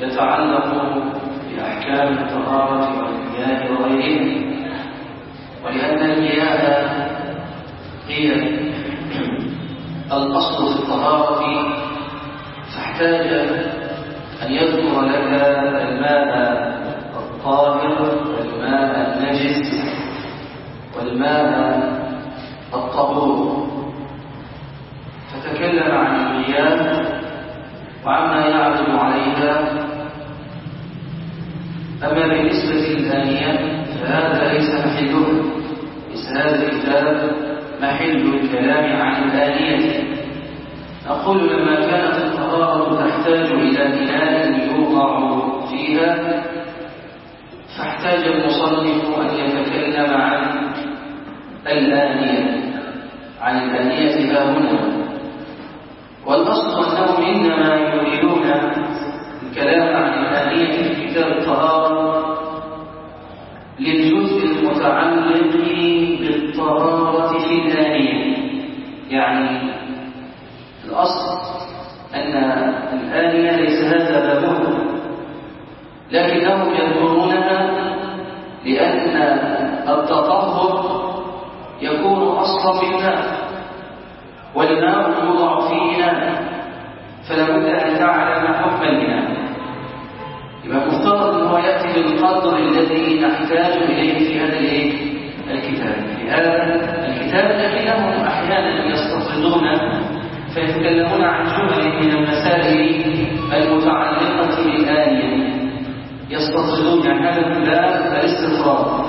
يتعلق بأحكام الطهارة والمياه وغيرها ولأن المياه هي الأصل في الطهارة فاحتاج أن يذكر لك الماء الطاهر والماء النجس والماء الطهور. فتكلم عن المياه وعما يعظم عليها أما بالنسبة للآنية فهذا ليس محلها ليس هذا الكتاب محل الكلام عن الآنية نقول لما كانت الطهارة تحتاج إلى إناء يوضع فيها فاحتاج المصنف أن يتكلم عن الآنية عن الآنية ها هنا. والأصل أنهم إنما يريدون الكلام عن الآنية في كتاب الطهارة للجزء المتعلق بالطهارة في الآنية يعني الأصل أن الآنية ليس هذا بابها. لكنهم يذكرونها لأن التطهر يكون أصلا بالماء والماء يوضع فيه إناء فلا بد أن تعلم حكم الإناء يبقى مفترض أن هو يأتي بالقدر الذي نحتاج إليه في هذا الكتاب. في هذا الكتاب لكنهم أحيانا يستطردون فيتكلمون عن جمل من المسائل المتعلقة بالآنية يستطردون يعني هذا الباب الاستطراد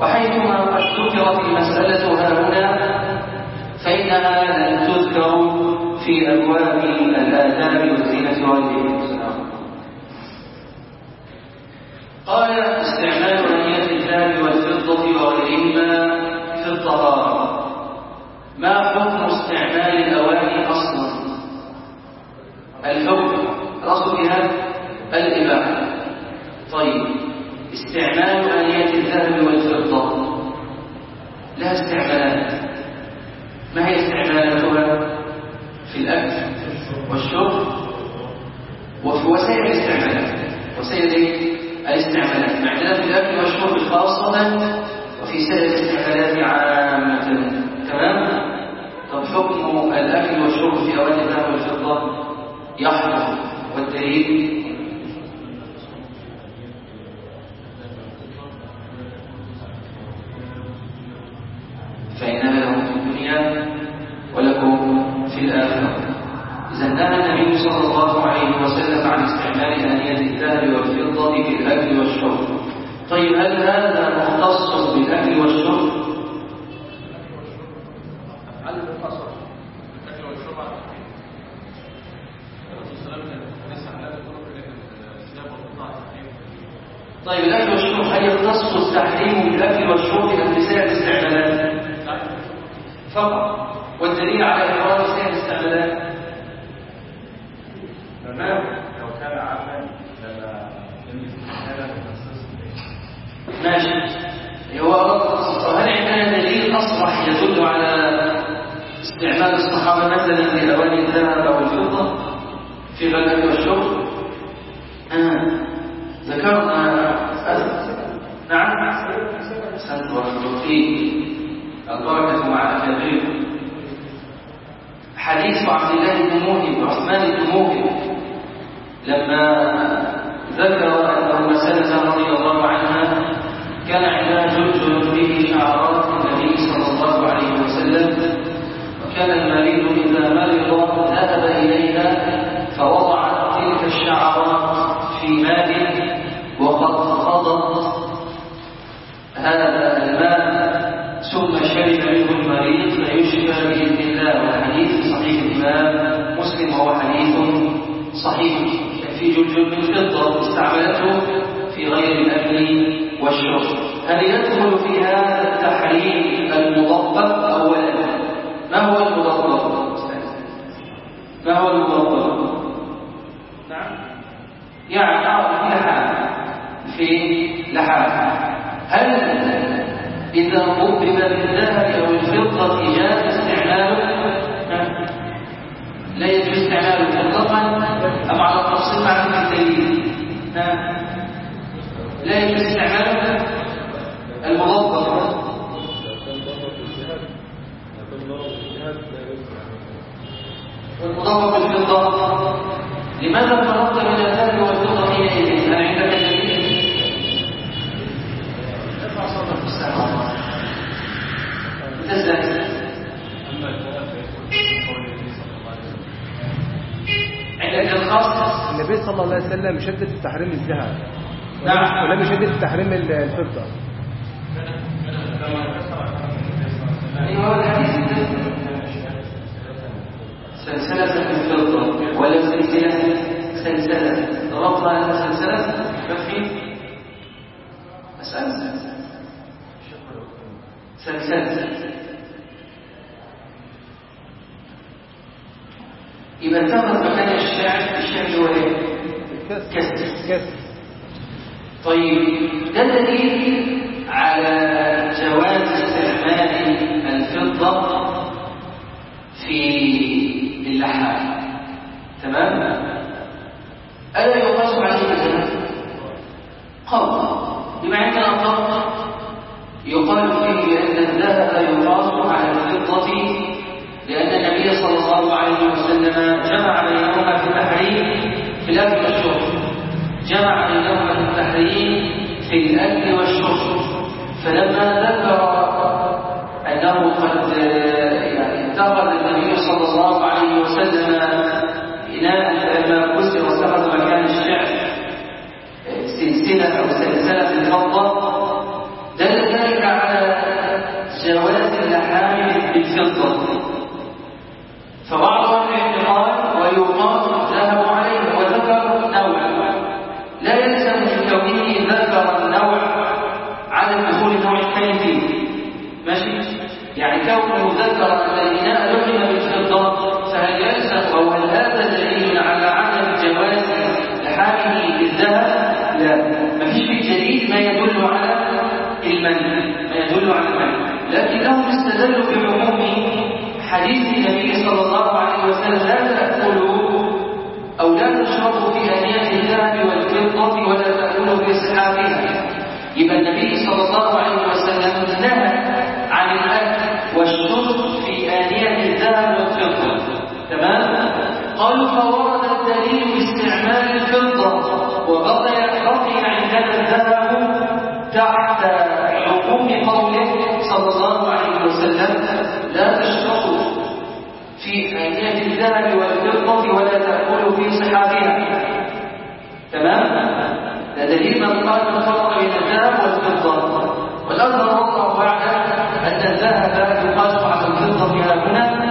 وحيثما قد ذكرت المسألة هنا فإنها لم تذكر في أبواب الآداب والزينة والإنسان قال استعمال أنية الذهب والفضة وغيرهما في الطهارة ما حكم استعمال الأواني أصلا الحكم رأس بها الإباحة طيب استعمال آنية الذهب والفضة لها استعمالات ما هي استعمالاتها في الأكل والشرب وفي وسائل الاستعمالات إيه؟ الاستعمالات عندنا في الأكل والشرب خاصة وفي سائر الاستعمالات عامة تمام؟ طب حكم الأكل والشرب في أواني الذهب والفضة يحرم والدليل مختص بالأكل والشرب؟ به شعرات النبي صلى الله عليه وسلم وكان المريض إذا مرض ذهب إليها فوضعت تلك الشعرات في ماء وقد خضت هذا الماء ثم شرب منه المريض فيشفى بإذن الله والحديث في صحيح الإمام مسلم وهو حديث صحيح. في جلجل من فضة استعملته في غير الأكل والشرب. هل يدخل في هذا التحريم المضبط أولا ما هو المضبط ما هو المضبط نعم. يعني أعرف في لحام في لحام هل إذا قبل بالذهب أو الفضة جاز استعماله لا يجوز استعماله مطلقا أم على التفصيل مع الدليل؟ لا يجوز استعماله والمضبط بالفضة لماذا فرضت من الذهب والفضة حينئذ؟ هل عندك دليل؟ تزداد عندك الخاص؟ النبي صلى الله عليه وسلم شدد في تحريم الذهب نعم. ولم يشدد في تحريم الفضة. أيوه الحديث سلسلة الفضة ولا سلسلة سلسلة ضربنا لها سلسلة كفي أسأل. سلسلة. يبقى اتخذ مكان الشعر الشعر هو؟ كسر كسر. طيب ده دليل على جواز استعمال الفضة في اللحام تمام؟ ألا يقاس عليه الذهب؟ قول بما عندنا قول يقال فيه بأن الذهب يقاس على الفضة لأن النبي صلى الله عليه وسلم جمع بينهما في التحريم في الأكل والشرب جمع بينهما في التحريم في الأكل والشرب فلما ذكر أنه قد يعني صلى الله عليه وسلم إناء فلما كسر واتخذ مكان الشعر. سلسلة أو سلسلة الفضة دل ذلك على جواز اللحام بالفضة. فبعض أهل قال ويقال الذهب عليه وذكر نوع لا يلزم من كونه ذكر النوع على دخول النوع الثاني فيه ماشي؟ يعني كونه ذكر ان لكنهم استدلوا بعموم حديث النبي صلى الله عليه وسلم لا تأكلوا أو لا تشربوا في آنية الذهب والفضة ولا تأكلوا في صحافها يبقى النبي صلى الله عليه وسلم نهى عن الأكل والشرب في آنية الذهب والفضة تمام؟ قالوا فورد الدليل باستعمال الفضة وبقي بقي عندنا الذهب تحت عموم قوله صلى الله عليه وسلم لا تشربوا في آنية الذهب والفضة ولا تأكلوا في صحافها تمام؟ ده دليل من قال الفرق بين الذهب والفضة. والأظهر والله أعلم أن الذهب يقاس على الفضة هنا.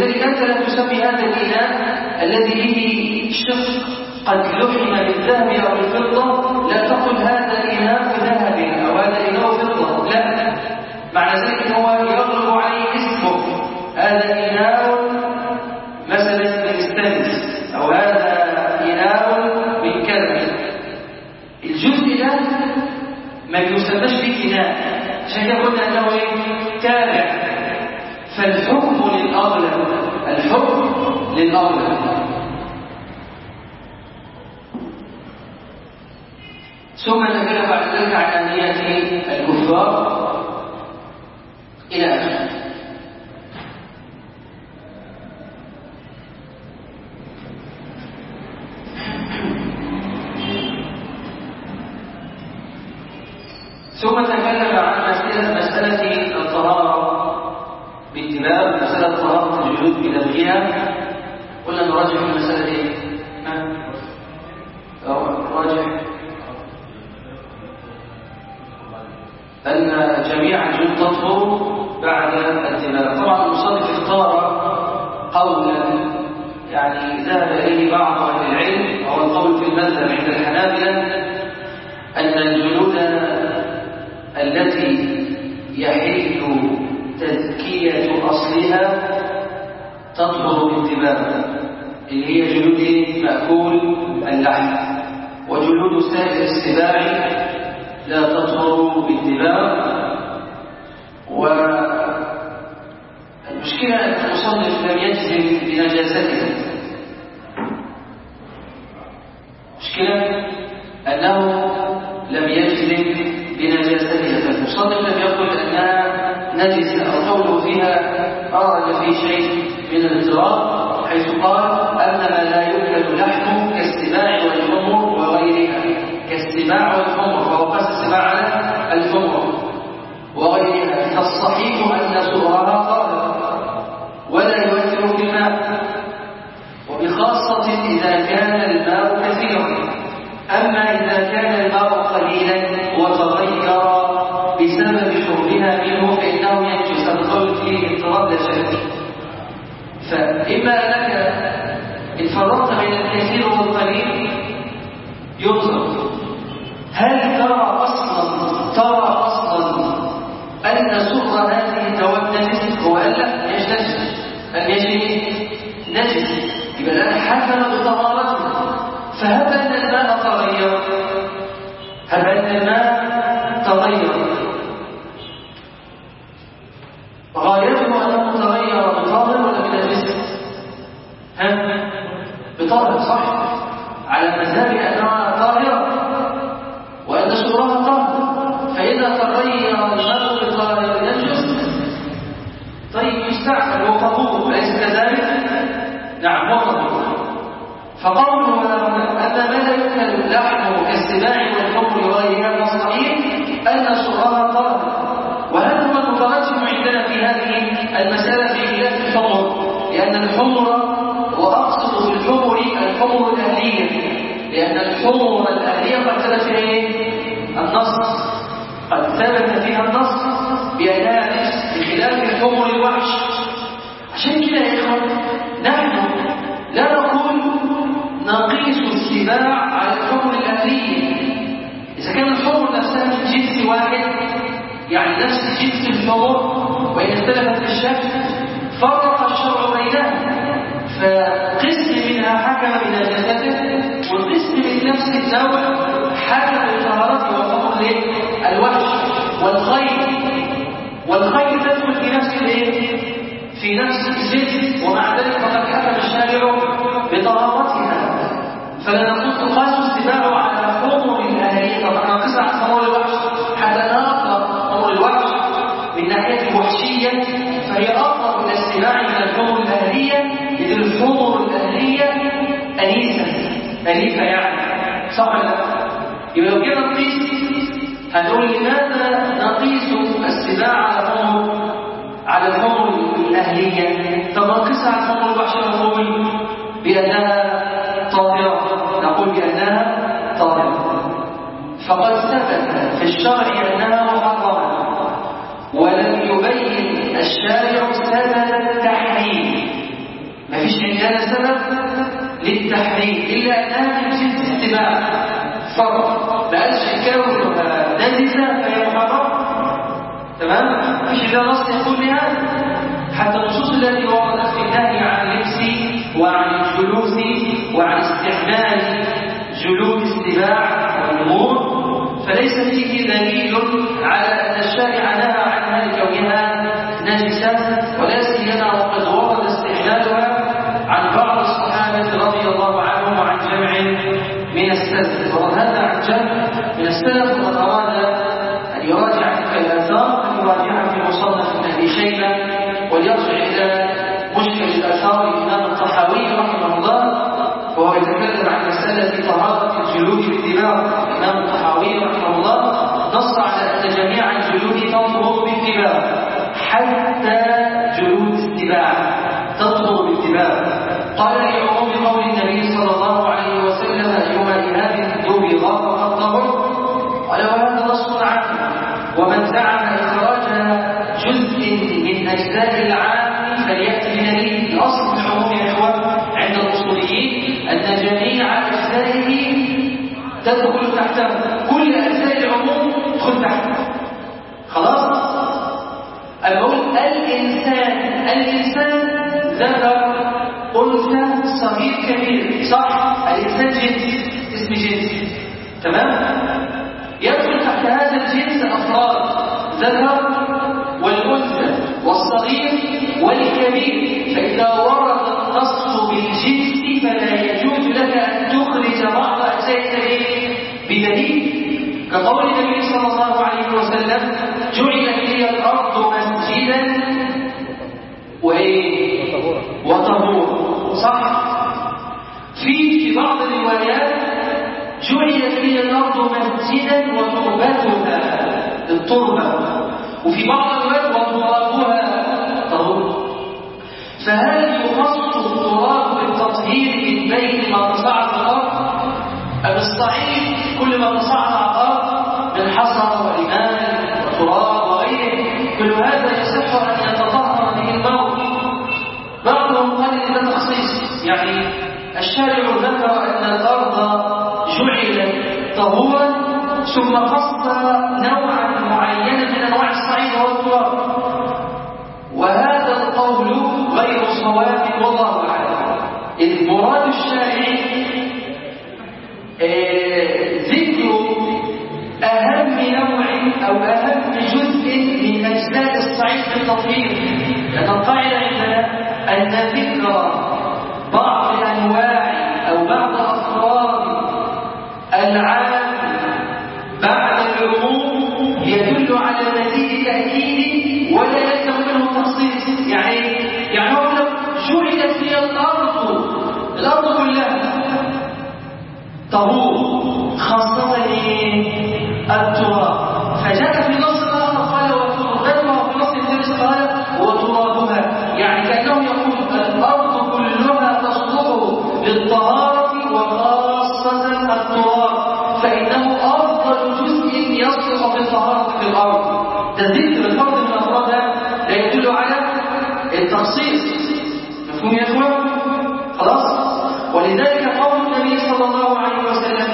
ولذلك أنت لا تسمي هذا الإناء الذي به شق قد لحم بالذهب أو الفضة لا تقل هذا الإناء ذهب أو هذا الإناء فضة لا. معنى ذلك هو يغلب عليه اسمه هذا إناء مثلا من ستانس أو هذا إناء من كذا الجزء ده ما يسمىش به إناء عشان كده قلنا أنه إيه؟ تابع فالحكم للأغلب الحكم للأغلب ثم تكلم بعد ذلك عن آنية الكفار إلى آخره ثم تكلم عن مسألة, مسألة الطهارة باتباع مسألة طهارة الجلود بلغها قلنا نراجع المسألة إيه؟ ها؟ أو نراجع أن جميع الجلود تطهر بعد الدماء طبعا المصنف اختار قولا يعني ذهب إليه بعض أهل العلم وهو القول في المذهب عند الحنابلة أن الجلود التي يحل تزكية أصلها تطهر بانتباه اللي هي جلود مأكول وجلود سائر السباع لا تطهر بانتباه والمشكلة أن المصنف لم يجزم بنجاستها مشكلة أنه لم يجزم بنجاستها فالمصنف لم يقل أنها نجسة أو قوله فيها أراد في شيء من الاضطراب حيث قال أن ما لا يؤكل لحمه كالسباع والحمر وغيرها. كالسباع والحمر فهو قاس السباع على الحمر وغيرها. فالصحيح أن سؤرها طاهر ولا يؤثر في الماء. وبخاصة إذا كان الماء كثيرا. أما إذا كان الماء قليلا وتغير بسبب شربها منه فإنه ينجس فيه اضطراب شك فإما إن فرقت بين الكثير والقليل ينظر. هل ترى أصلا ترى أصلا أن سر هذه الدواء نجس؟ هو قال لا مش نجس. يبقى الآن حكم بطهارته فهب أن الماء تغير. هب أن الماء تغير. غايته أنه تغير بطاهر ولا بنجس بطاهر صح على مذهب أنها طاهرة وأن سورها طاهر فإذا تغير الماء بطاهر ينجس طيب يستعمل وقبول أليس كذلك؟ نعم هو قبول فقوله أن ما لا يؤكل لحمه كالسباع والحمر وغيرها والصحيح أن سورها طاهر وهذا هو المترجم عندنا في هذه المسألة في خلاف الحمر لأن الحمر في الحمر الأهلية لأن الحمر الأهلية قد ثبت إيه؟ النص. قد ثبت فيها النص بأنها بخلاف الحمر الوحش. عشان كده يا إخوان نحن لا نقول نقيس السباع على الحمر الأهلية. إذا كان الحمر نفسها من جنس واحد يعني نفس جنس الحمر وإن اختلفت في الشكل فرق الشرع بينها فقسم نفس النوع حكم بطهارته وحكم الوحش والخيل والخيل تدخل في نفس الإيه؟ في نفس الجنس ومع ذلك فقد حكم الشارع بطهارتها. فلا نقول تقاس السباع على حمر الاهليه طبعا نقص عن حمر الوحش حتى نطلق حمر الوحش من ناحية الوحشية. فهي اقرب إلى السباع من الحمر الأهلية. اذ الحمر الأهلية أنيسة. اليفه يعني. صح ولا لا؟ يبقى لو جينا نقيس هنقول لماذا نقيس السباع على حمر على الحمر الأهلية طب نقص على الحمر الوحش الحمر بأنها طاهرة نقول بأنها طاهرة فقد ثبت في الشرع أنها محرمة ولم يبين الشارع سبب التحريم ما فيش عندنا سبب للتحريم إلا أنها من جنس اتباع ما قالش كونها نجسة فهي محرمة تمام؟ مفيش إلا نص يقول حتى النصوص التي وردت في النهي عن اللبس وعن الجلوس وعن استعمال جلود السباع والنمور فليس فيه دليل على أن الشارع نهى عنها لكونها نجسة ولا سيما وقد ورد استعمالها عن بعض الصحابه رضي الله عنهم وعن جمع من السلف وقد هذا من السلف وقد أراد أن يراجع تلك الآثار أن يراجعها في مصنف من أبي شيبة وليرجع إلى مشكل الآثار الإمام الطحاوي رحمه الله وهو يتكلم عن مسألة طهارة الجلود بالدماغ الإمام الطحاوي رحمه الله نص على أن جميع الجلود تطهر بالدماغ حتى من أجزاء العام فليأتي بدليل الأصل في العموم يا إخوان عند الأصوليين أن جميع أجزائه تدخل تحته كل أجزاء العموم تدخل تحته خلاص؟ أقول الإنسان الإنسان ذكر أنثى صغير كبير صح؟ الإنسان جنس اسم جنس. تمام؟ ذكر أن الأرض جعلت طهورا ثم خص نوعا معينا من أنواع الصعيد وهو التراب وهذا القول غير صواب والله أعلم. إذ مراد الشارع ذكر أهم نوع أو أهم جزء من أجزاء الصعيد في التطهير لأن القاعدة عندنا أن ذكر العام بعد العموم يدل على مزيد تأكيد ولا يلزم منه تخصيص. يعني يعني هو لو جعلت لي الأرض الأرض كلها طهور خاصة التراب الأرض ده ذكر الفرد من أفرادها لا يدل على التخصيص. مفهوم يا إخوان؟ خلاص؟ ولذلك قول النبي صلى الله عليه وسلم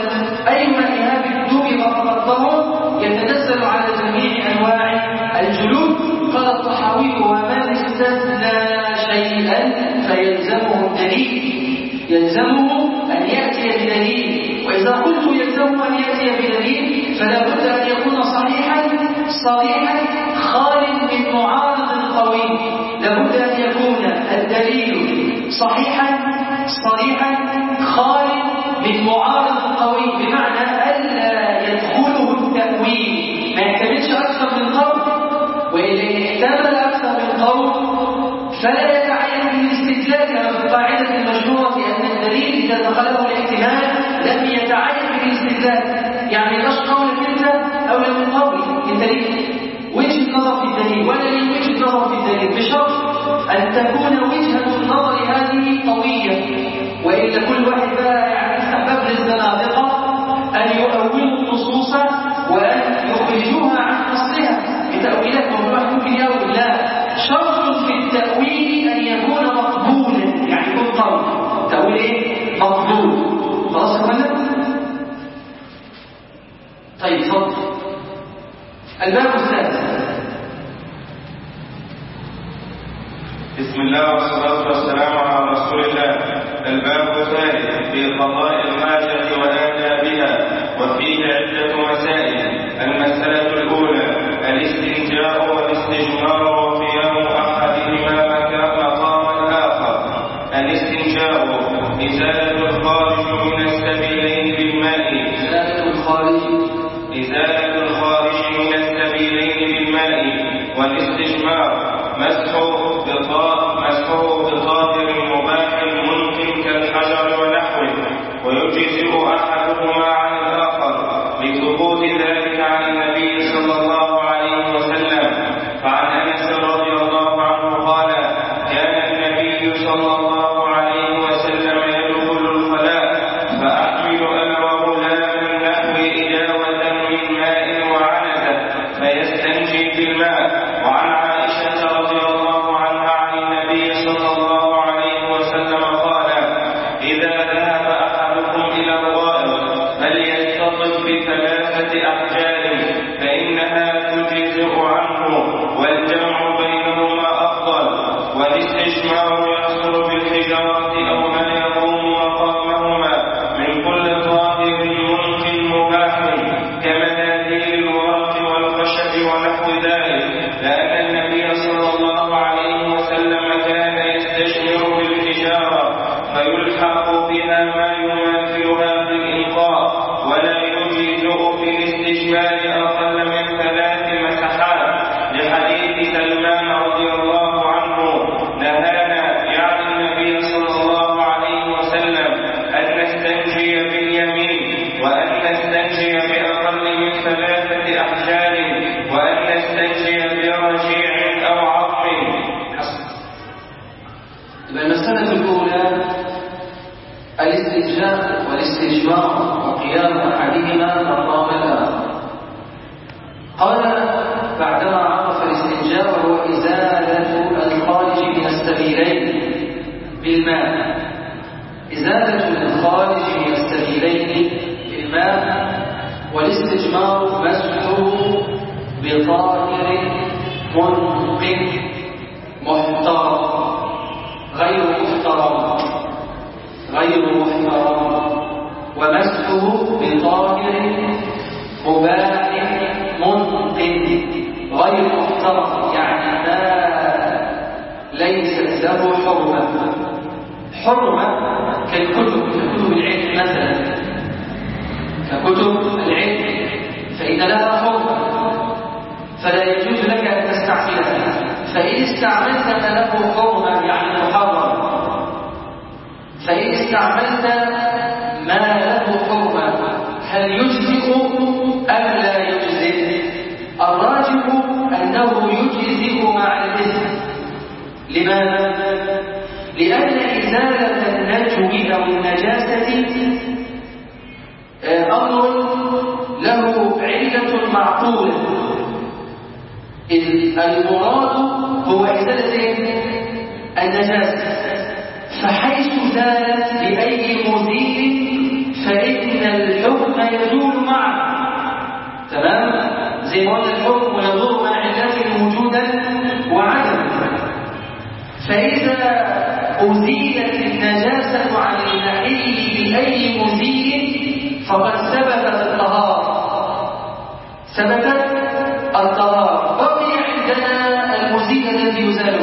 أيما إهاب الدم فقد يتنزل على جميع أنواع الجلود. قال الطحاوي ومن استثنى شيئا فيلزمه الدليل. يلزمه أن يأتي بدليل. وإذا قلت يلزمه أن يأتي بدليل فلا بد أن يكون صحيحا صريحا خال من معارض قوي لابد أن يكون الدليل صحيحا صريحا خال من معارض قوي بمعنى ألا يدخله التأويل. ما يحتملش أكثر من قول. وإن احتمل أكثر من قول فلا يتعين الاستدلال كما في القاعدة المشهورة أن الدليل إذا دخله الاحتمال لم يتعين الباب الثالث بسم الله والصلاة والسلام على رسول الله. الباب الثالث في قضاء الحاجة وآدابها وفيه عدة مسائل. المسألة الأولى الاستنجاء والاستجمار وقيام أحدهما مقام الآخر. الاستنجاء إزالة الخارج والاستجمار مسحه حرمة كالكتب ككتب العلم مثلا. ككتب العلم فإن لها حرمة فلا يجوز لك أن تستعملها. فإن استعملت ما له حرمة يعني محرم. فإن استعملت ما له حرمة هل يجزئ أم لا يجزئ؟ الراجح أنه يجزئ مع الإثم. لماذا؟ لأن إزالة النجو أو النجاسة. آه، أمر له علة معقولة المراد هو إزالة النجاسة. فحيث زالت بأي مزيل فإن الحكم يزول معه. تمام؟ زي ما قلنا الحكم يدور مع علته وجودا وعدما فإذا أزيلت النجاسة عن المحل بأي مزيل فقد ثبتت الطهارة. ثبتت الطهارة. بقي عندنا المزيل الذي يزال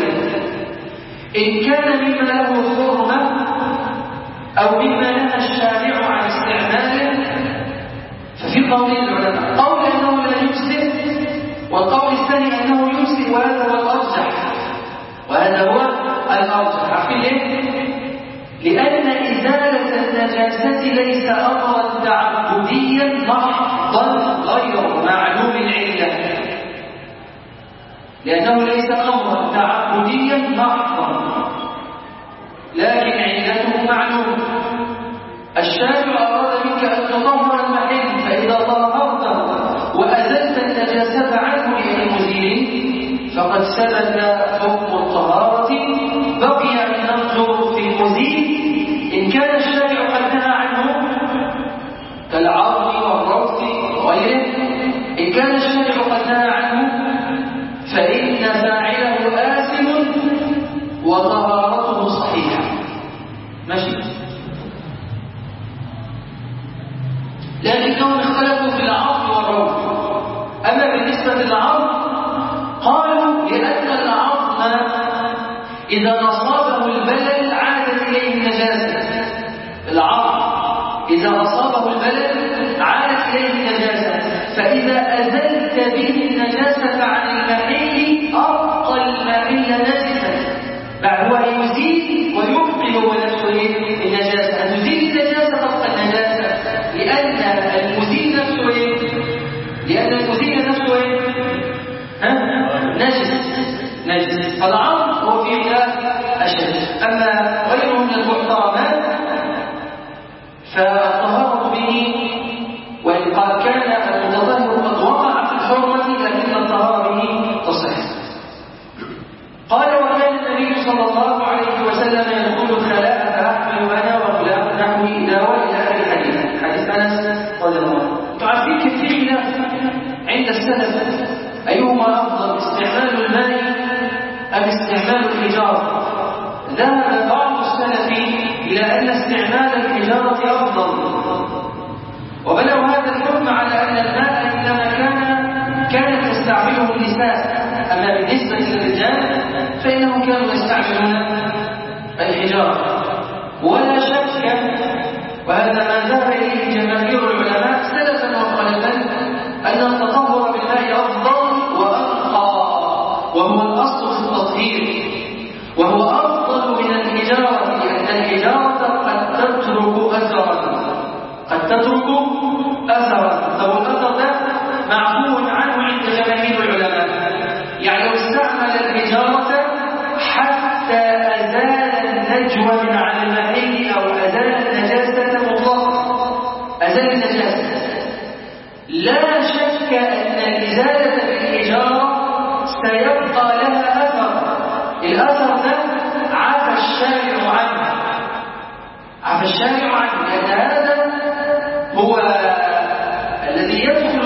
إن كان مما له حرمة أو مما نهى الشارع عن استعماله ففي قولين العلماء قول أنه لا يجزئ والقول الثاني أنه يجزئ وهذا هو الأرجح. وهذا هو الأرجح عارفين؟ لأن إزالة النجاسة ليس أمرا تعبديا محضا غير معلوم العلة لأنه ليس أمرا تعبديا محضا. لكن علته معلومة الشارع أراد منك أن تطهر المحل فإذا طهرته وأزلت النجاسة عنه للمزيل فقد ثبت كان الشارع قد نهى عنه فإن فاعله آثم وطهارته صحيحة. ماشي؟ لكنهم اختلفوا في العظم والروث أما بالنسبة للعظم قالوا لأن العظم إذا أصابه يزيل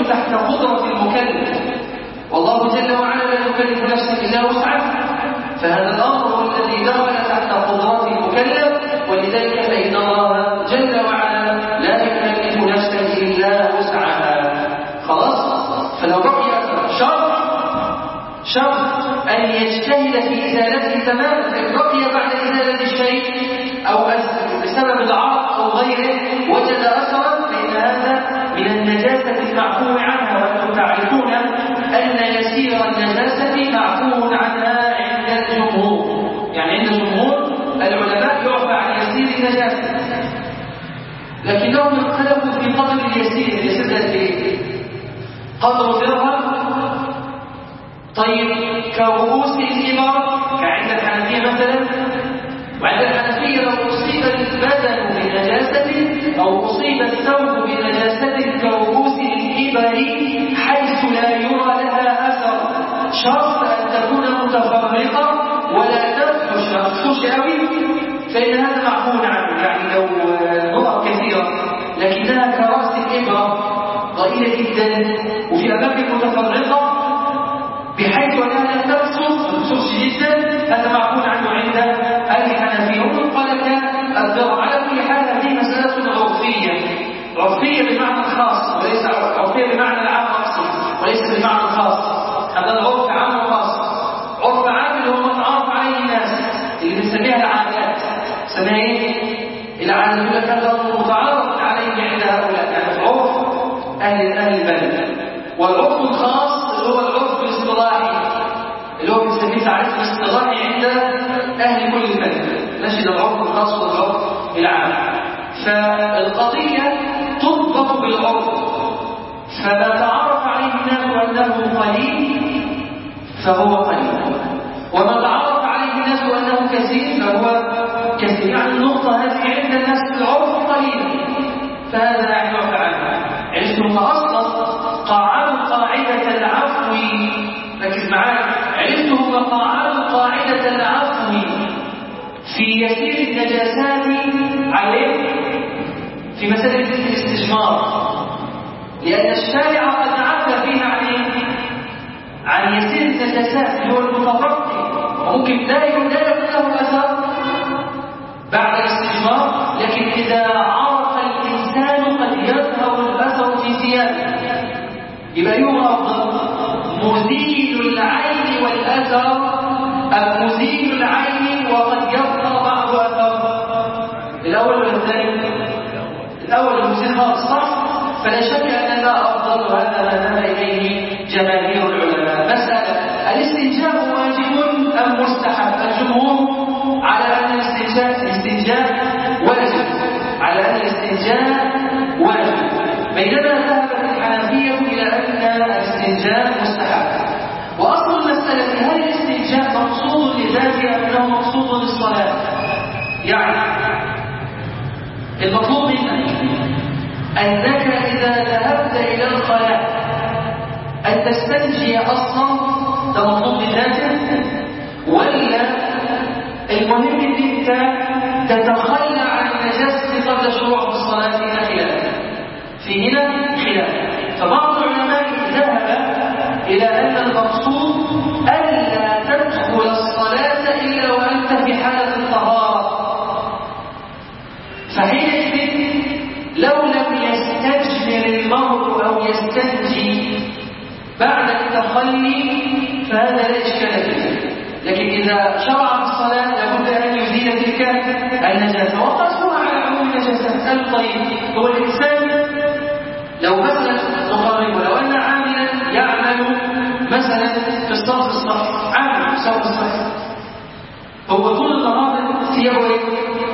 تحت قدرة المكلف. والله جل وعلا لا يكلف نفسا إلا وسعها. فهذا الأمر الذي دخل تحت قدرات المكلف ولذلك فإن الله جل وعلا لا يكلف نفسا إلا وسعها. خلاص؟ فلو بقي شرط شرط أن يجتهد في إزالته تماما فإن بقي بعد إزالة الشيء أو بسبب العرق أو غيره وجد أثرا هذا من النجاسة المعفو عنها وأنتم تعرفون أن يسير النجاسة معفو عنها عند الجمهور. يعني عند جمهور العلماء يعفى عن يسير النجاسة. لكنهم اختلفوا في قدر اليسير ده إيه؟ قدر درهم. طيب كرؤوس الإمر كعند الحنفية مثلا وعند الحنفية بنجاسة أو أصيب الثوب بنجاسة كرؤوس الإبر حيث لا يرى لها أثر. شرط أن تكون متفرقة ولا تفحش تفحش قوي فإن هذا معفو عنه يعني لو نقط كثيرة لكنها كرأس الإبرة ضئيلة جدا وفي أماكن متفرقة. بحيث أنها لا تبسط جدا هذا معقول عنه عند الحنفية لك الدرع على كل حال هذه مسألة عرفية عرفية بالمعنى الخاص وليس عرفية بمعنى العام أقصد وليس بالمعنى الخاص هذا العرف عام وخاص عرف عام هو متعارف عليه الناس اللي بنسميها العادات سميها إيه؟ العادات يقول لك هذا متعارف عليه عند هؤلاء. يعني عرف أهل أهل البلد. والعرف الخاص اللي هو العرف الاصطلاحي اللي هو بنسميه تعريف الاصطلاحي عند أهل كل البلد. ماشي ده العرف الخاص والعرف العام. فالقضية تضبط بالعرف فما تعرف عليه الناس انه قليل فهو قليل. وما تعرف عليه الناس انه كثير فهو كثير. يعني النقطة هذه عند الناس في العرف قليل. فهذا يعفى عنه عرفتم أصلا قاعدوا قاعدة العفو. ركز معايا. عرفتم قاعدوا قاعدة العفو. في يسير النجاسات عليه. في مسألة الاستجمار لأن الشارع قد عفى فيها عن عن يسير النجاسات اللي هو المتفرق وممكن لا يكون له أثر بعد الاستجمار لكن إذا عرف الإنسان قد يظهر الأثر في ثيابه يبقى أفضل مزيل العين والأثر أم مزيل العين وقد يبقى بعض أثر الأول ولا الثاني؟ الأول المزيل صح؟ فلا شك أن لا أفضل وهذا ما ذهب إليه جماهير العلماء. مسألة الاستنجاء واجب أم مستحب؟ الجمهور على أن الاستنجاء الاستنجاء واجب. على أن الاستنجاء واجب. بينما ذهبت الحنفية إلى أن الاستنجاء مستحب. وأصل المسألة هل الاستنجاء مقصود لذاته أم أنه مقصود للصلاة؟ يعني المطلوب منك أنك إذا ذهبت إلى الخلاء. أن تستنجي أصلا مطلوب لذاته ولا المهم أنك تتخلى عن النجاسة قبل الشروع في الصلاة هنا خلاف في هنا خلاف. فبعض العلماء ذهب إلى أن المقصود ألا تدخل الصلاة إلا وأنت في حالة الطهارة. بعد التخلي فهذا لا إشكال فيه لكن إذا شرع في الصلاة لابد أن يزيل تلك النجاسة. وقصها على عموم النجاسة. الطيب. هو الإنسان لو مثلا نقرب لو أن عاملا يعمل مثلا في الصرف الصحي عامل في الصرف الصحي هو طول النهار ثيابه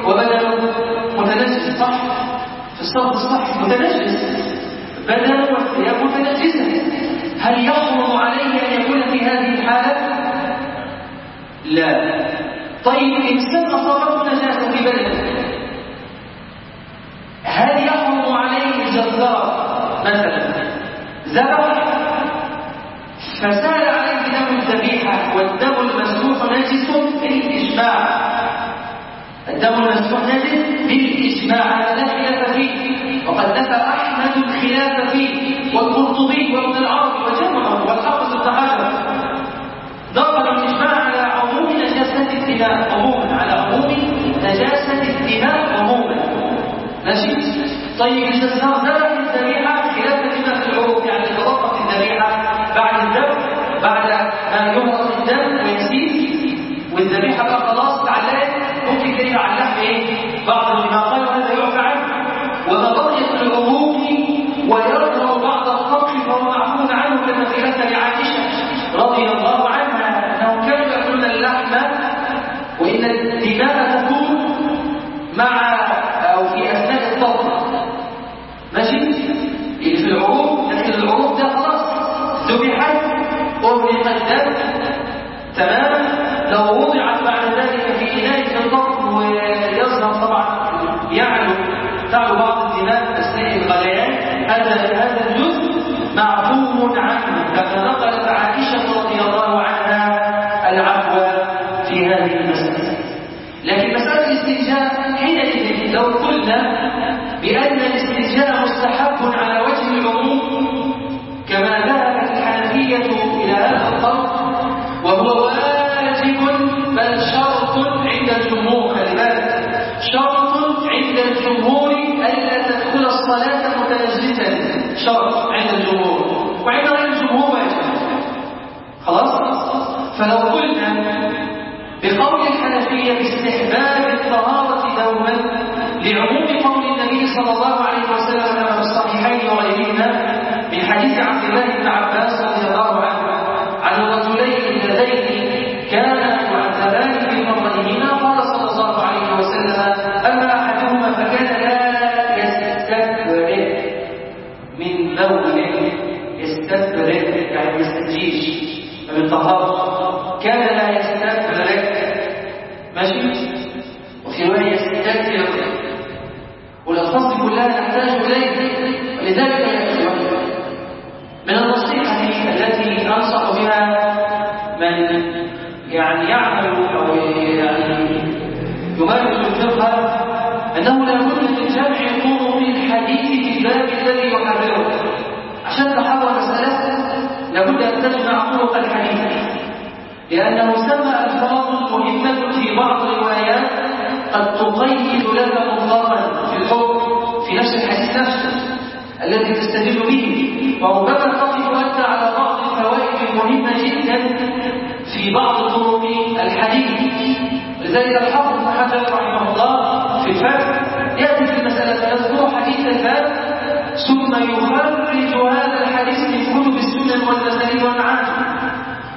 وبدنه متنجس صح؟ في الصرف الصحي متنجس بدنه والثياب متنجسه هل يحرم عليه أن يكون في هذه الحالة؟ لا. طيب إنسان أصابته نجاسة في بدنه هل يحرم عليه جزار مثلا؟ ذبح فسال عليه دم الذبيحة والدم المسلوح نجس بالإجماع الدم المسلوح نجس بالإجماع هذا لا خلاف فيه. وقد نفى أحمد الخلاف فيه. والقرطبي وابن العربي وجمعه والحافظ ابن حجر. الإجماع على عموم نجاسة الدماء عموما. على عموم نجاسة الدماء عموما. ماشي؟ طيب الجزار ذبح الذبيحة خلاف لما في العروق يعني تضبط الذبيحة بعد الذبح بعد ما يمرض الدم ويسيل والذبيحة بقى خلاص إيه بعض الدماء تعلو بعض الدماء أثناء الغليان. هذا هذا الجزء معفو عنه. كما نقلت عائشة رضي الله عنها العفو في هذه المسألة. لكن مسألة الاستنجاء حينئذ لو قلنا بأن الاستنجاء مستحب الصلاة متنجسا شرط عند الجمهور. وعند غير الجمهور خلاص؟ فلو قلنا بقول الحنفية باستحباب الطهارة دوما لعموم قول النبي صلى الله عليه وسلم كما في الصحيحين وغيرهما من حديث عبد الله بن عباس رضي الله عنه عن الرجلين اللذين كانا يعذبان في فضلهما قال صلى الله عليه وسلم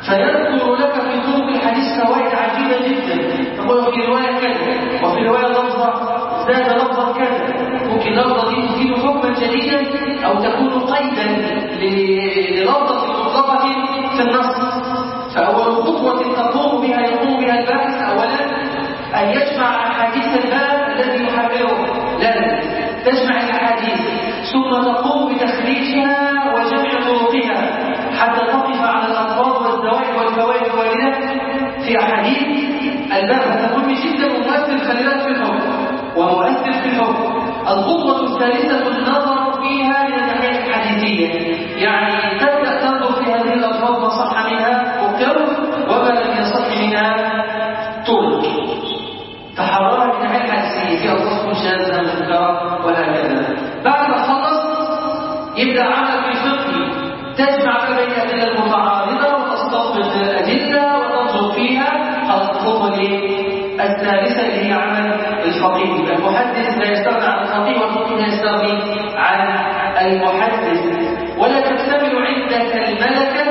فيذكر لك في طرق الحديث فوائد عجيبة جدا. يقول في رواية كذا وفي رواية لفظة زاد لفظة كذا. ممكن لفظة دي تفيد حكما جديدا أو تكون قيدا للفظة مطلقة في النص. فأول خطوة تقوم بها يقوم بها الباحث أولا أن يجمع أحاديث الباب الذي يحرره. لا تجمع الأحاديث ثم تقوم بتخريجها وجمع طرقها حتى تقف على الألفاظ والزوائد والفوائد الواردة في أحاديث الباب تكون جدا مؤثر خلال في الحكم ومؤثر في الحكم الخطوة الثالثة النظر فيها من الناحية الحديثية يعني تبدأ تنظر في هذه الألفاظ ما صح منها أكر وما لم يصح منها طرق تحررها من الناحية الحديثية في ألفاظ شاذة منكرة وهكذا عمل الفقيه. المحدث لا يستغنى عن الفقيه والفقيه لا يستغني عن المحدث. ولا تكتمل عندك الملكة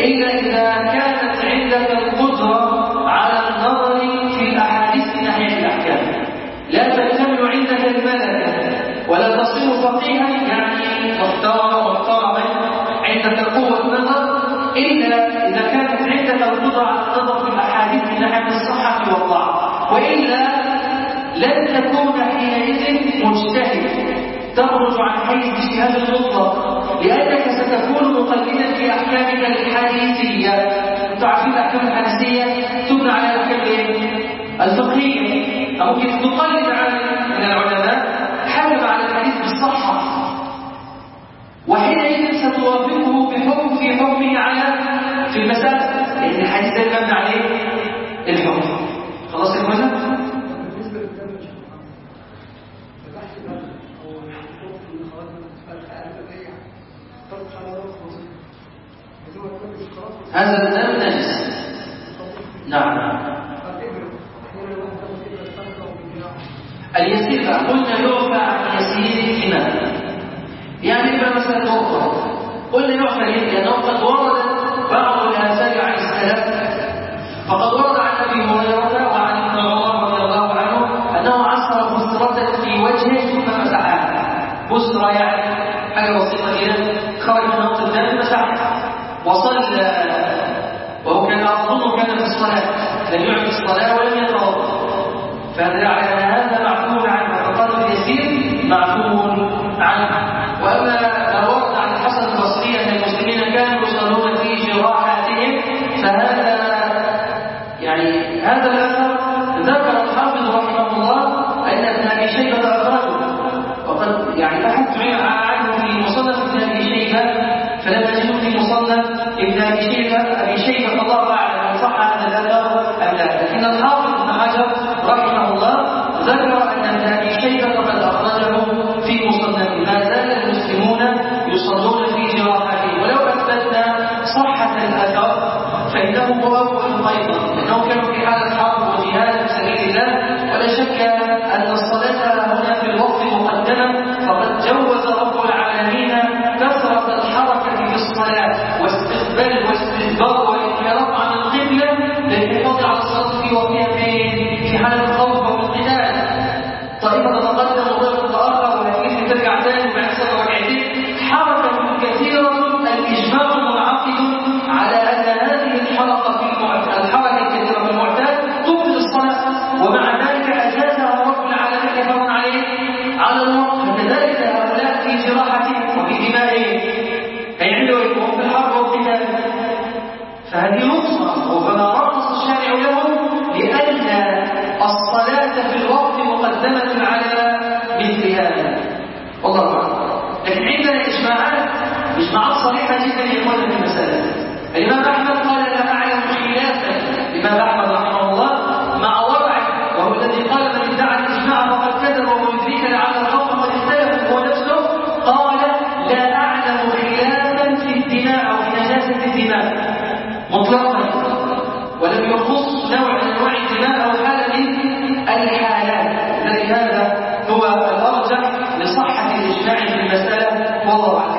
إلا إذا كانت عندك القدرة على النظر في الأحاديث من ناحية الأحكام. لا تكتمل عندك الملكة ولا تصير فقيها يعني محترما محترما عندك قوة النظر إلا إذا كانت عندك القدرة على النظر في الأحاديث من ناحية الصحة والضعف وإلا لن تكون حينئذ مجتهد تخرج عن حيز اجتهاد المطلق. لأنك ستكون مقلدا في أحكامك الحديثية. تعرفين الأحكام الحديثية؟ تبنى على الأحكام الفقهية ممكن تقلد عن من العلماء حكم على الحديث بالصحة. وحينئذ ستوافقه بحكم في حكمه على في المسألة. لأن الحديث ده مبني عليه الحكم. خلاص يا اخوانا بالنسبة للكتاب الشرعي البحث ده أو الحقوق من خواتم الفقهيه طرق حلال وخصوصي بدون ما تكون خلاص هذا الدم نجس نعم اليسير بقى قلنا يعفى عن يسير الإمام يعني يبقى مثلا نقطة قلنا يعفى ليه؟ لكن الحافظ ابن حجر رحمه الله ذكر أن أبي شيبة قد أخرجه في مصنف ما زال المسلمون يصلون في جراحتهم ولو أثبتنا صحة الأثر فإنه مؤول أيضا لأنهم كانوا في حالة حرب وجهاد سبيل الله. ولا شك أن الصلاة هنا في الوقت مقدمة فقد جوز رب العالمين كثرة الحركة في الصلاة واستقبال فين؟ في مقدمة على مثل هذا. والله أعلم لكن عندنا إجماعات إجماعات صريحة جدا يا إخواننا todo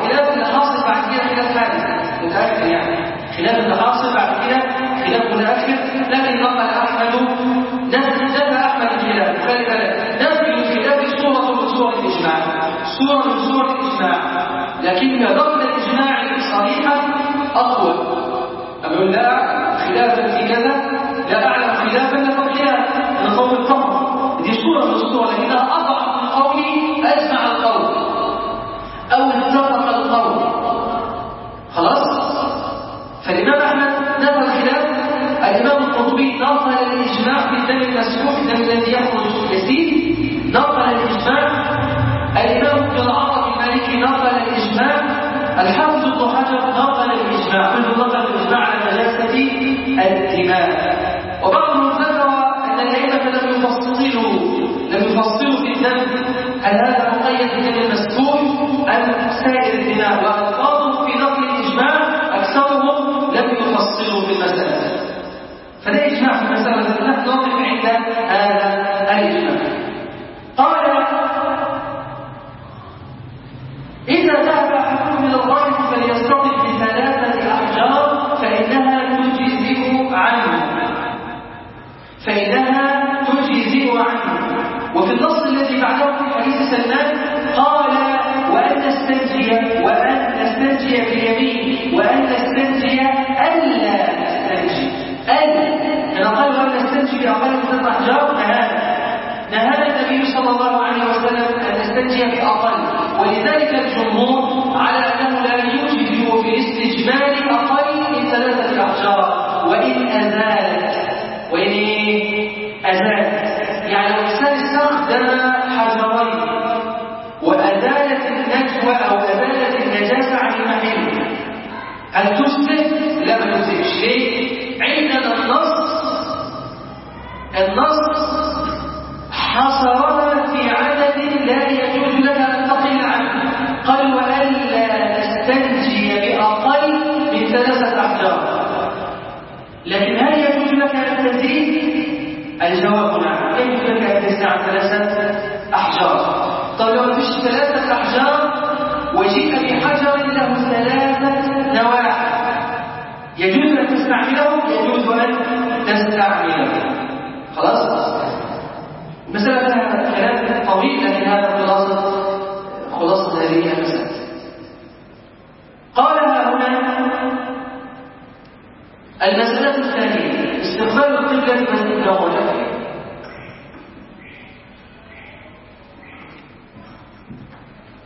الدم المسفوح الدم الذي يخرج يسير نقل الإجماع. الإمام ابن العربي المالكي نقل الإجماع. الحافظ ابن حجر نقل الإجماع. كل نقل الإجماع على نجاسه الدماء وبعضهم ذكر أن الأئمة لم يفصلوا لم يفصلوا في الدم هل هذا مقيد بالدم المسفوح ام سائر الدماء وألفاظهم في نقل الإجماع أكثرهم لم يفصلوا في المسألة. فده اجماع في المساله نحن نقف عند هذا الاجماع نستنجي بأقل ولذلك الجمهور على أنه لا يجزئ في الاستجمال أقل من ثلاثة أحجار وإن أزالت وإن أزالت يعني لو الإنسان استخدم حجرين. وأزالت النجوى أو أزالت النجاسة عن المحل هل تجزئ؟ لا ما تجزئش ليه؟ عندنا النص النص حصرنا في عدد لا يجوز لك أن تقل عنه قال وألا نستنجي بأقل من ثلاثة أحجار لكن هل يجوز لك أن تزيد؟ الجواب نعم يجوز لك عن ثلاثة أحجار؟ طب لو فيش ثلاثة أحجار وجئت بحجر له ثلاثة نواحي. يجوز أن تستعمله؟ يجوز أن تستعمله. خلاص؟ مسألة فيها كلام طويل لكن هذا خلاصة خلاصة هذه المسألة. قالها هنا المسألة الثانية. استقبال القبلة والموجة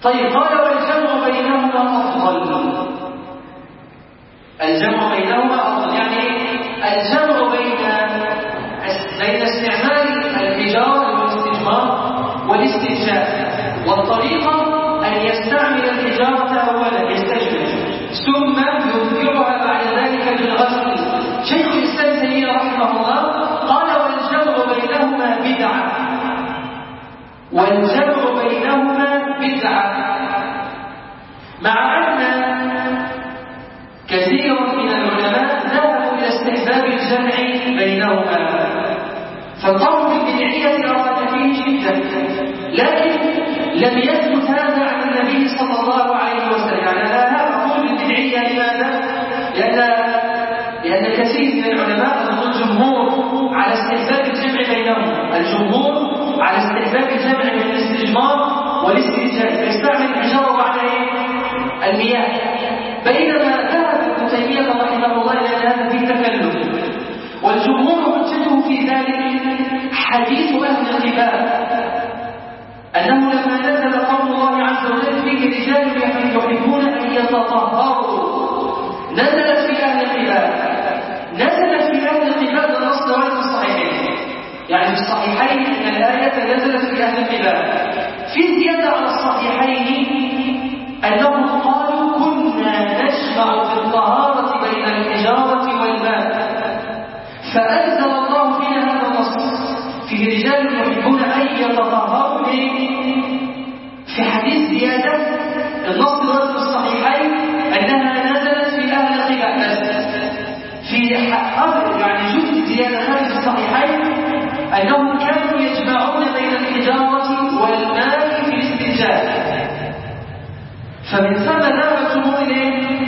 طيب قال والجمع بينهما أفضل. الجمع بينهما أفضل يعني الجمع بين بين استعمال الحجارة والاستجمار والاستنشاء والطريقة بدعة. والجمع بينهما بدعة. مع أن كثيرا من العلماء ذهبوا إلى استحباب الجمع بينهما. فالقول بالبدعية أراد فيه جدا لكن لم يثبت هذا عن النبي صلى الله عليه وسلم. يعني لا أقول بالبدعية لماذا؟ لأن لأن كثير من العلماء الجمهور على استحباب الجمع بينهما الجمهور على استحباب الجمع بين الاستجمار والاستنجاء يستعمل الحجارة بعد إيه؟ المياه. بينما ذهب ابن تيمية رحمه الله إلى هذا في تكلف والجمهور حجته في ذلك حديث أهل الخلاف أنه لما نزل قول الله عز وجل فيه رجال يحبون أن يتطهروا نزلت في أهل أهل ورد في الصحيحين. يعني في الصحيحين أن الآية نزلت في أهل الخلاف في زيادة على الصحيحين أنهم قالوا كنا نجمع في الطهارة بين الحجارة والماء. فأنزل الله فينا هذا النص. فيه رجال يحبون أن يتطهروا في حديث زيادة النص الورد في الصحيحين أنها نزلت في أهل نزلت في أمر يعني خارج الصحيحين أنهم كانوا يجمعون بين الحجارة والماء في الاستنجاء. فمن ثم ذهب الجمهور؟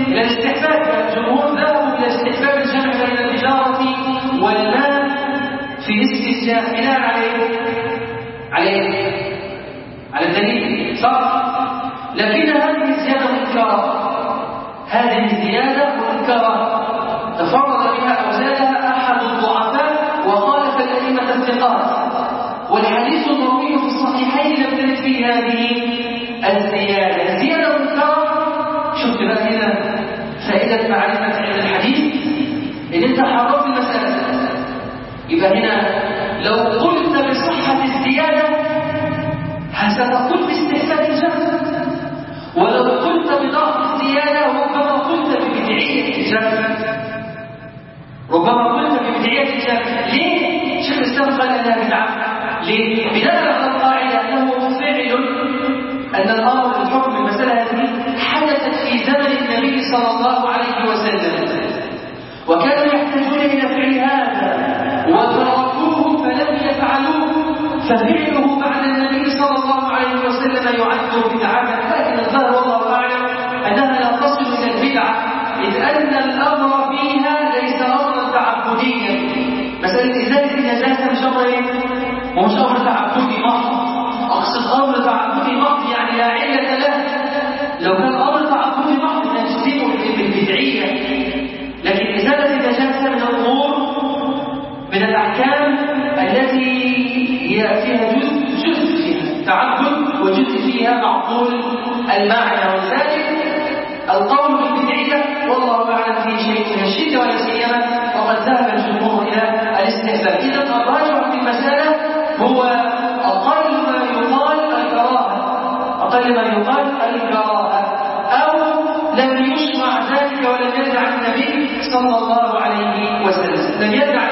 إلى الاستحباب الجمهور ذهبوا إلى استحباب الجمع بين التجارة والمال في الاستثناء بناء عليه عليه على الدليل. صح. لكن هذه الزيادة منكرة هذه الزيادة منكرة تفرد بها أو زادها الثقات. والحديث المروي في الصحيحين لم ترد فيه هذه الزيادة. الزيادة منكرة شفت بقى هنا فائدة معرفة علم الحديث؟ إن أنت حررت المسألة. يبقى هنا لو قلت بصحة الزيادة ستقول باستحسان الجهل. ولو قلت بضعف الزيادة ربما قلت ببدعية الجهل. ربما قلت ببدعية الجهل. ليه؟ الإسلام قال بدعة ليه؟ القاعدة أنه فعل أن الأمر الحكم المسألة هذه حدثت في زمن النبي صلى الله عليه وسلم. وكانوا يحتاجون إلى فعل هذا وتركوه فلم يفعلوه. ففعله بعد النبي صلى الله عليه وسلم يعد بدعة. لكن الظاهر والله أعلم أنها لا تصل إلى البدعة. إذ أن الأمر فيها ليس أمرا تعبديا. مسألة إزالة أمر إيه؟ ومش أمر تعبدي محض أقصد أمر تعبدي محض يعني لا علة له. لو كان أمر تعبدي محض نجزمه بالبدعية لكن إزالة النجاسة من الأمور من الأحكام التي هي فيها جزء جزء فيها تعبد وجزء فيها معقول المعنى. ولذلك القول بالبدعية والله أعلم فيه شيء من الشدة ولا سيما وقد ذهب الجمهور إلى الاستحباب إذا الراجع في المسألة هو أقل ما يقال الكراهة. أقل ما يقال الكراهة. أو لم يشرع ذلك ولم يدع النبي صلى الله عليه وسلم. لم يدع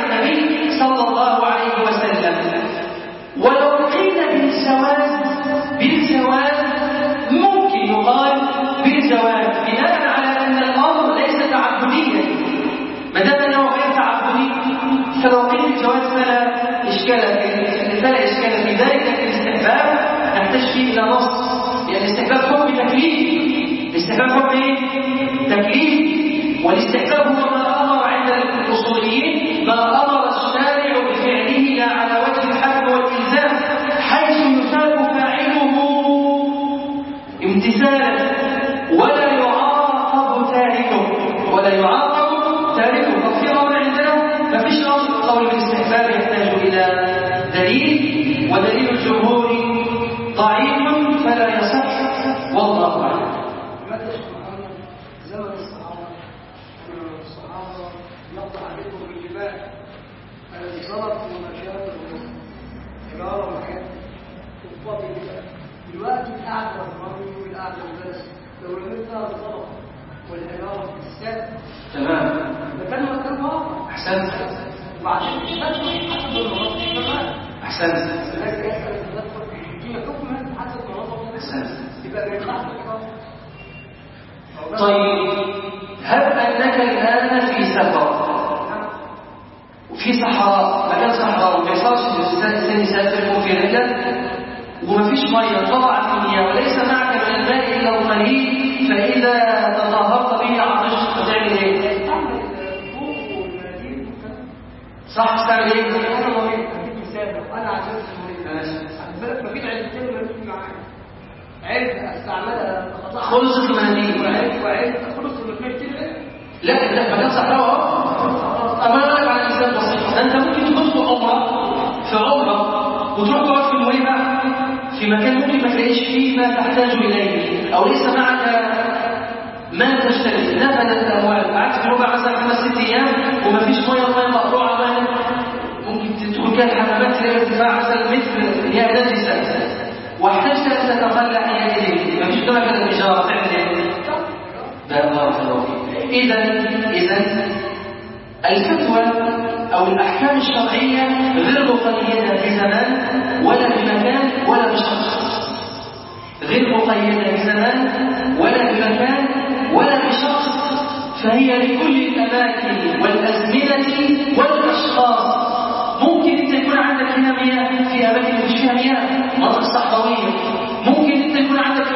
نحتاج فيه إلى نص لأن الاستحباب حكم تكليف. الاستحباب حكم إيه؟ تكليف. والاستحباب هو ما أمر عند الأصوليين ما أمر الشارع بفعله لا على وجه الحد والالزام حيث يثاب فاعله امتثالا. ولا يعاقب تاركه. ولا يعاقب تاركه. أمر عندنا؟ ما فيش اصل القول بالاستحباب يحتاج إلى دليل. ودليل الجمهور ضعيف فلا يصح والله اعلم لماذا يا محمد زمن الصحابة أن الصحابة يقطع عليكم بالجبال حجارة ومكان وفاضي الجبال دلوقتي القعدة والرمي والقعدة والبلد لو رميتها الطبق والحجارة في السد تمام مكان مكان واقع أحسنت. وبعدين تدخل حسب المناطق كمان أحسنت. لذلك يحصل التدخل فيما حكما حسب المناطق أحسنت. يبقى ما ينفعش طيب هب انك الآن في سفر؟ وفي صحراء مكان صحراء وما يصيرش الإنسان يسافر في رحله ومفيش مية طبعا المياه وليس معك من الماء إلا القليل فإذا تطهرت به عطشت هتعمل إيه؟ صح تعمل إيه؟ أنا مريض أنا عجبت مريض بالك مفيش علبتين مريض معايا علبه استعملها قطعها خلصت المناديل وعلبه وعلبه خلص المكان كده لا ده مكان صحراء اهو في مكان ممكن ما تلاقيش فيه ما تحتاج إليه أو ليس معك ما تشتري. نفذت الأموال. قعدت في ربع مثلا خمس ست أيام وما فيش مية الميه مقطوعه مية ممكن تدخل كده الحمامات تلاقي ارتفاع مثلا متر هي نجسه واحتجت أن تتخلى حياتك ما فيش قدامك الا الإشارة تعمل؟ لا بارك الله فيك. اذا اذا الفتوى أو الأحكام الشرعية غير مقيدة بزمان ولا بمكان ولا غير مقيده بزمان ولا بمكان ولا بشخص. فهي لكل الأماكن والأزمنة والأشخاص. ممكن انت يكون عندك هنا مياه في أماكن مفيش فيها مياه مناطق صحراوية. ممكن انت يكون عندك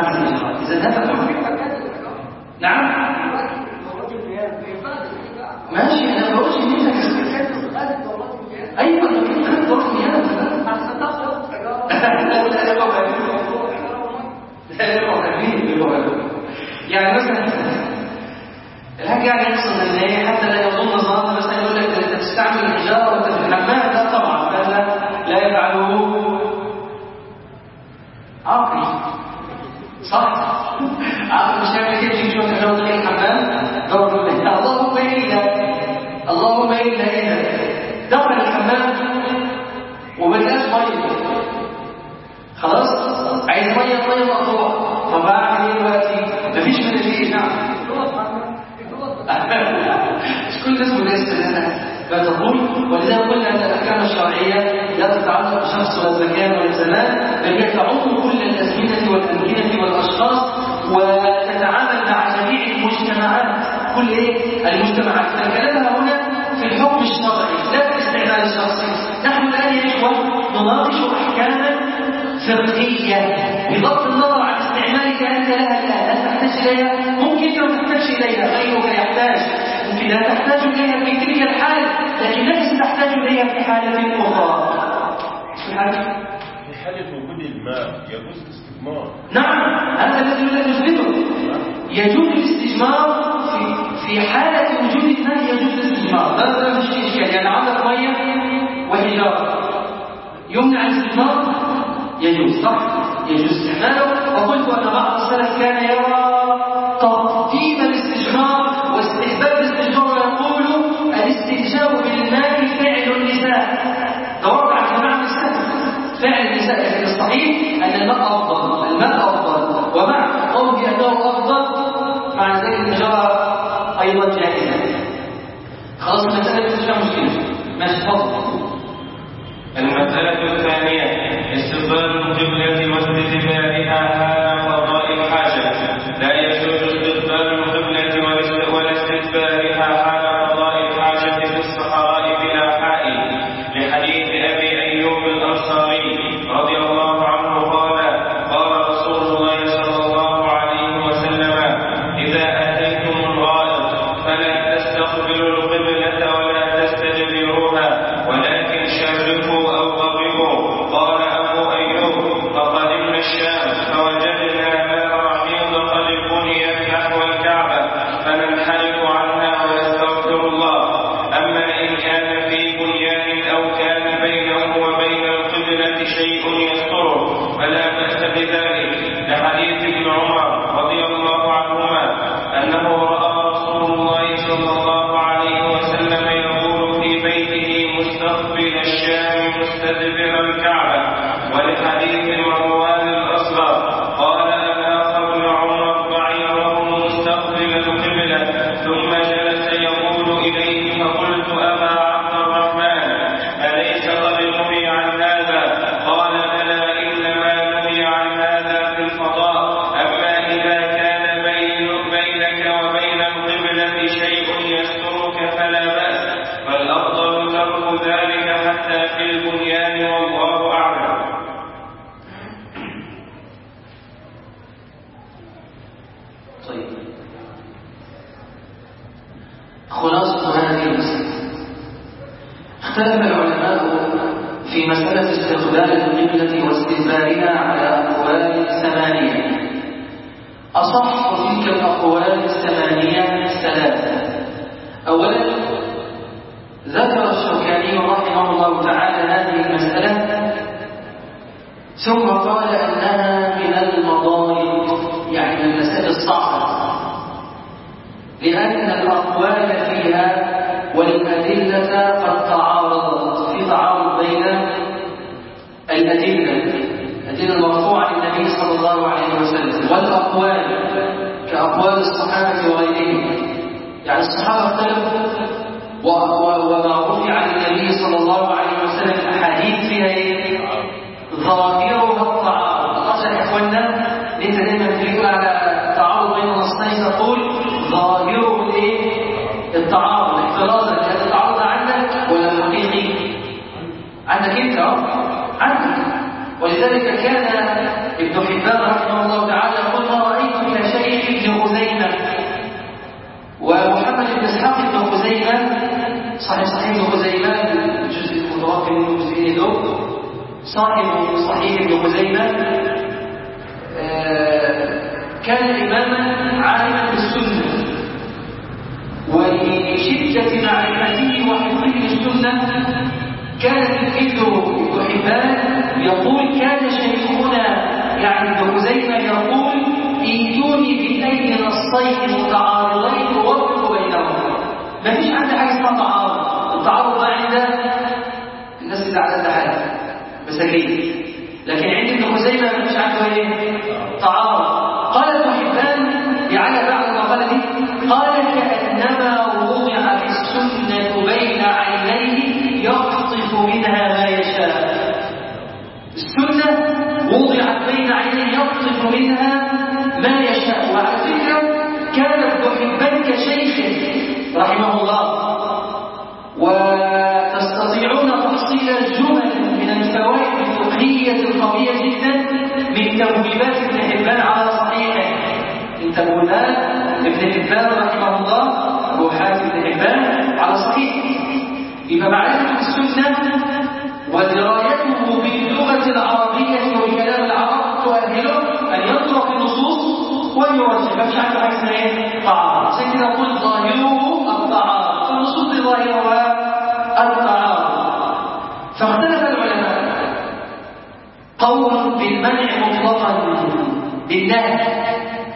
استعمل الحجارة إذا هذا نعم. ماشي أنا بقولش إن أنت أيوة لو كنت خدت وقت مياه يعني مثلا الحاجة يعني يقصد إن إيه؟ حتى لا يظن ظن مثلا يقول لك أنت تستعمل الحجارة وأنت في الحمام لا طبعا هذا لا يفعله عاقل صح؟ عاقل مش هيعمل كده يجي يشوف لو دخل الحمام؟ ضرب الله اللهم الا اللهم الا اذا دخل الحمام. وملقاش ميه خلاص؟ عايز ميه ميه مقطوعه طب اعمل إيه دلوقتي. مفيش مناديل نعم. مش كل الناس مناسبه تقول. ولذا قلنا أن الأحكام الشرعية لا تتعلق بشخص ولا مكان ولا زمان بل هي تعم كل الأزمنة والامكنه والأشخاص وتتعامل مع جميع المجتمعات كل إيه؟ المجتمعات. فكلامها هنا في الحكم الشرعي لا في الاستعمال الشخصي. نحن الآن يا اخوه نناقش احكاما فقهيه بغض النظر عن استعمالك أنت لها الآن هل تحتاج إليها؟ ممكن لو تحتاج إليها غيرك يحتاج. ممكن لا تحتاج إليها في تلك الحال لكنك ستحتاج إليها في حالة أخرى. في حالة وجود الماء يجوز الاستثمار نعم هذا الذي لا نثبته يجوز الاستجمار في في حالة وجود الماء يجوز الاستجمار. هذا مش إشكال يعني عندك مية وحجارة. يمنع الاستجمار؟ يجوز صح. يجوز استعماله. وقلت أن بعض السلف كان يرى أيضا جائزة خلاص المسألة فيها مشكلة. ماشي تفضل المسألة الثانية استقبال القبلة واستدبارها استقبال القبلة الإيه؟ التعارض احترازا هذا التعارض عندك ولا حقيقي؟ عندك أنت أه؟ عندك ولذلك كان ابن حبان رحمه الله تعالى يقول ما رأيت كشيخ ابن خزيمة ومحمد بن إسحاق بن خزيمة صاحب صحيح ابن خزيمة الجزء المتوقع من المسلمين له صاحب صحيح ابن خزيمة آه، كان إماما ولشدة معرفته وحفظه للسنة كان تلميذه ابن حبان يقول كان شيخنا يعني ابن خزيمة يقول ائتوني بأي نصين متعارضين ووفق بينهما. ما فيش عندي حاجة اسمها تعارض. التعارض ده عند الناس اللي على الحال مساكين. لكن عند ابن خزيمة ما فيش عنده إيه؟ تعارض. قال ابن حبان يعني بعد المقالة دي قال كأنما منها ما يشاء. وعلى فكرة كان ابن حبان كشيخه رحمه الله. وتستطيعون تحصيل جمل من الفوائد الفقهية القوية جدا من توجيبات ابن حبان على صحيحه. من توجيبات ابن حبان رحمه الله أبو حاتم بن حبان على صحيحه. يبقى معرفة السنة ودرايته باللغة العربية وكلام العرب تؤهله في النصوص ويرجح ما فيش عنده اسمها إيه؟ تعارض عشان كده نقول ظاهره التعارض فالنصوص دي ظاهرها التعارض فاختلف العلماء. قول بالمنع مطلقا بالنهي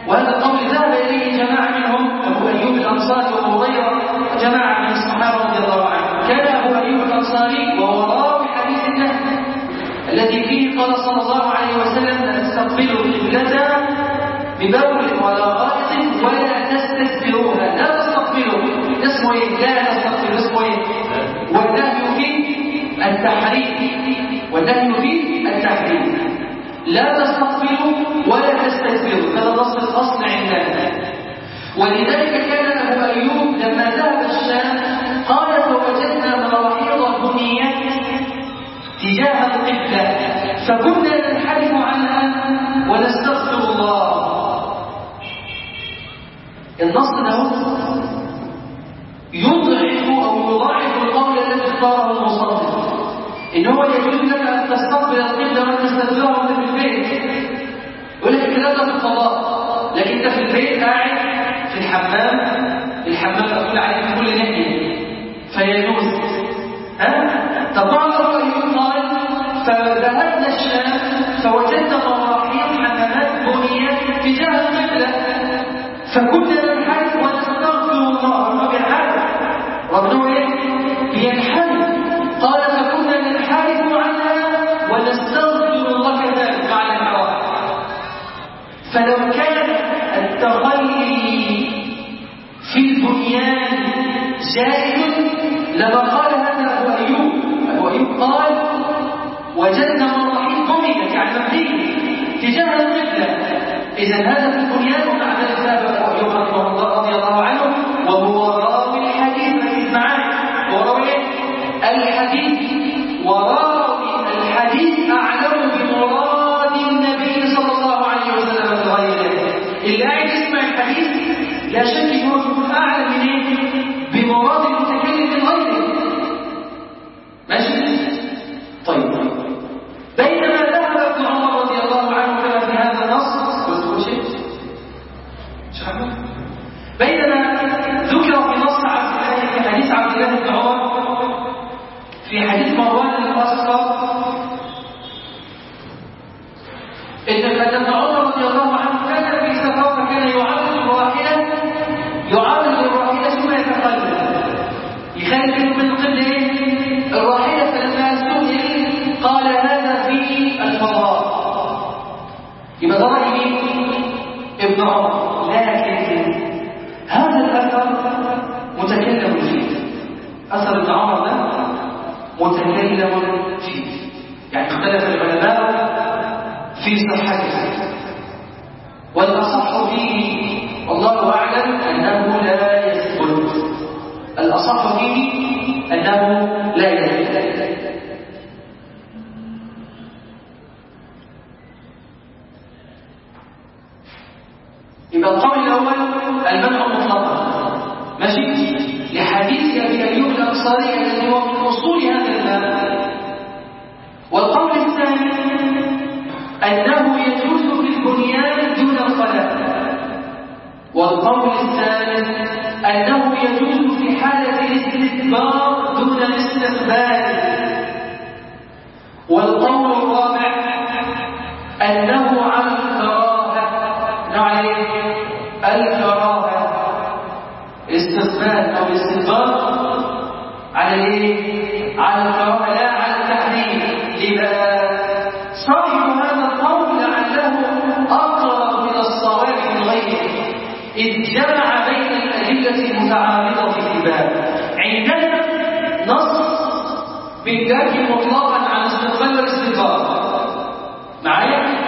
وهذا القول ذهب إليه جماعة منهم أبو أيوب الأنصاري وأبو هريره جماعة من الصحابة رضي الله عنهم. كان أبو أيوب الأنصاري وهو راوي حديث النهي الذي فيه قال صلى الله عليه وسلم لا تستقبلوا القبله ببول ولا غائط ولا تستدبروها لا تستقبلوا. اسمه إيه؟ لا تستقبلوا. اسمه إيه؟ والنهي فيه التحريم. والنهي فيه التحريم. لا تستقبلوا ولا تستدبروا هذا نص الأصل عندنا. ولذلك كان أبو أيوب لما ذهب الشام قال فوجدنا مراحيض بنيت تجاه القبلة. فكنا ننحرف عنها ونستغفر الله. النص له يضعف أو يضاعف القول الذي اختاره المصنف إن هو يجوز لك أن تستقبل القبلة وأن وأنت في البيت. يقول لك الكلام ده في الفضاء لكن أنت في البيت قاعد في الحمام الحمام مقفول عليك من كل ناحية. فيجوز. ها؟ طب بعض الرايين قال فذهبنا الشام فوجدنا مراحيض حمامات بنيت تجاه القبله فكنا ننحرف ونستغفر الله رغم بينحرف رغم إيه قال فكنا ننحرف عنها ونستغفر الله كذلك مع الانحراف فلو كان التخلي في البنيان جائز لما قال هذا أبو أيوب. أبو أيوب قال وجدنا إذا هذا البنيان ابو ايوب رحمه الله رضي الله عنه وهو راوي الحديث ركز معايا هو راوي الحديث وراوي الحديث أعلم بمراد النبي صلى الله عليه وسلم من غيره. اللي قاعد يسمع الحديث لا شك الباب. عندنا نص بينتهي مطلقا عن استقبال الاستقبال معايا؟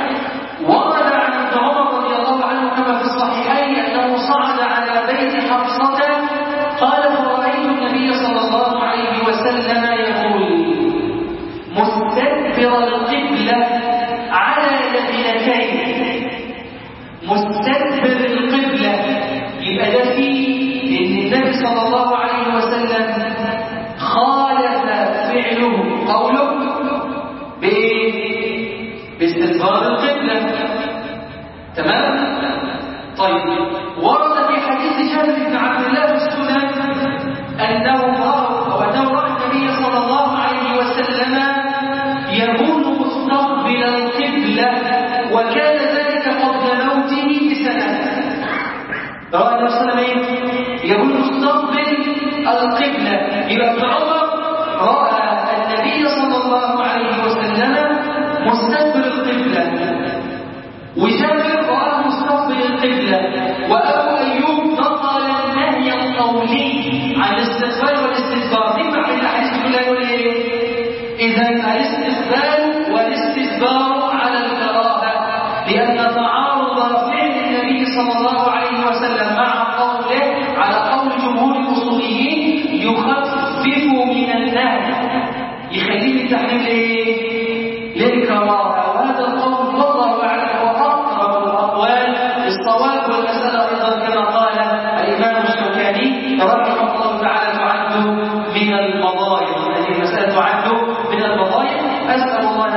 oh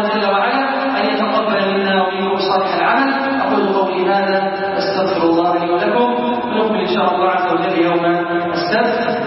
جل وعلا أن يتقبل منا ومنكم صالح العمل. أقول قولي هذا أستغفر الله لي ولكم. ونقبل إن شاء الله عز وجل يوم السبت.